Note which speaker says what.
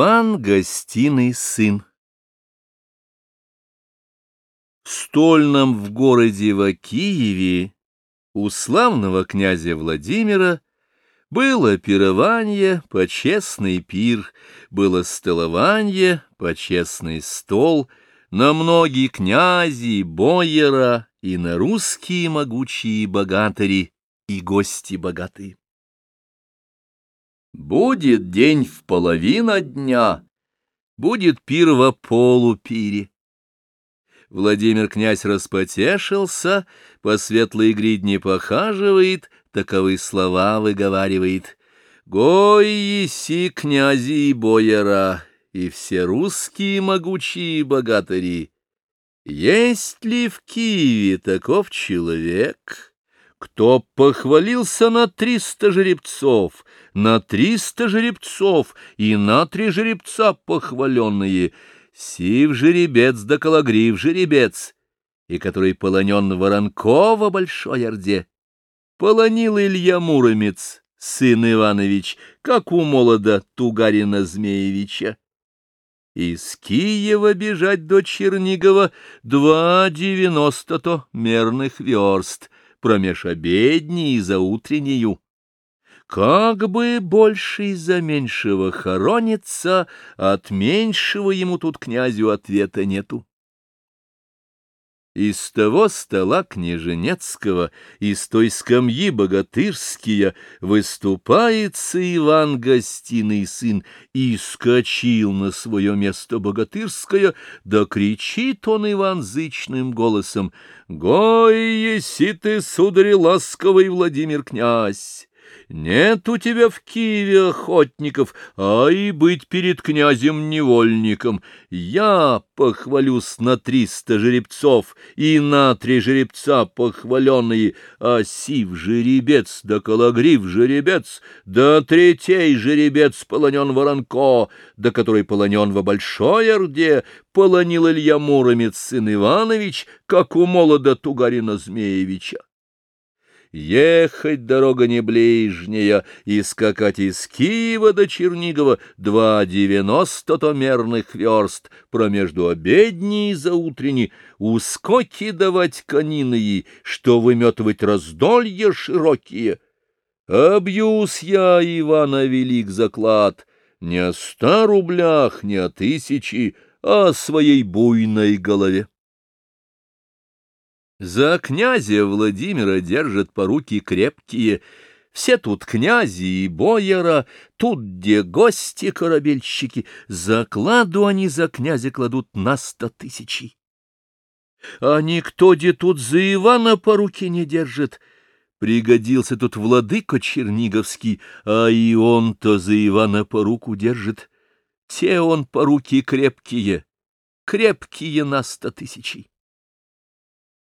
Speaker 1: Иван Гостиный сын В стольном в городе в Киеве у славного князя Владимира было пирование, почестный пир, было столование, почестный стол, на многие князи, бояра и на русские могучие богатыри и гости богатые. Будет день в половина дня, будет пир во полупире. Владимир князь распотешился, по светлой гридне похаживает, таковы слова выговаривает. Гой еси князи и бояра, и все русские могучие богатыри. Есть ли в Киеве таков человек? Кто похвалился на триста жеребцов, на триста жеребцов и на три жеребца похваленные, сив жеребец да кологрив жеребец, и который полонен Воронкова большой орде. Полонил Илья Муромец, сын Иванович, как у молода Тугарина Змеевича. Из Киева бежать до Чернигова два девяносто-то мерных верст — промеж обедней и за утреннею. Как бы больше из-за меньшего хоронится, от меньшего ему тут князю ответа нету. Из того стола княженецкого, из той скамьи богатырские, выступается Иван гостиный сын, и скочил на свое место богатырское, да кричит он Иван зычным голосом, «Гой, еси ты, сударь ласковый Владимир князь!» Нет у тебя в Киеве охотников, а и быть перед князем невольником. Я похвалюсь на триста жеребцов, и на три жеребца похваленные, а сив жеребец да кологрив жеребец, да третей жеребец полонен воронко, да который полонен во Большой Орде, полонил Илья Муромец сын Иванович, как у молода Тугарина Змеевича. Ехать дорога не ближняя, и скакать из Киева до Чернигова два девяносто-то мерных верст, промежду обедней и заутренней, ускоки давать конины, что выметывать раздолье широкие. Обьюсь я, Ивана, велик заклад, не о ста рублях, не о тысячи, а о своей буйной голове. За князя Владимира держат поруки крепкие, все тут князи и бояра, тут где гости корабельщики, закладу они за князя кладут на сто тысячей. А никто где тут за Ивана по руке не держит. Пригодился тут владыка Черниговский, а и он-то за Ивана по руку держит. Те он по руки крепкие, крепкие на сто тысячей.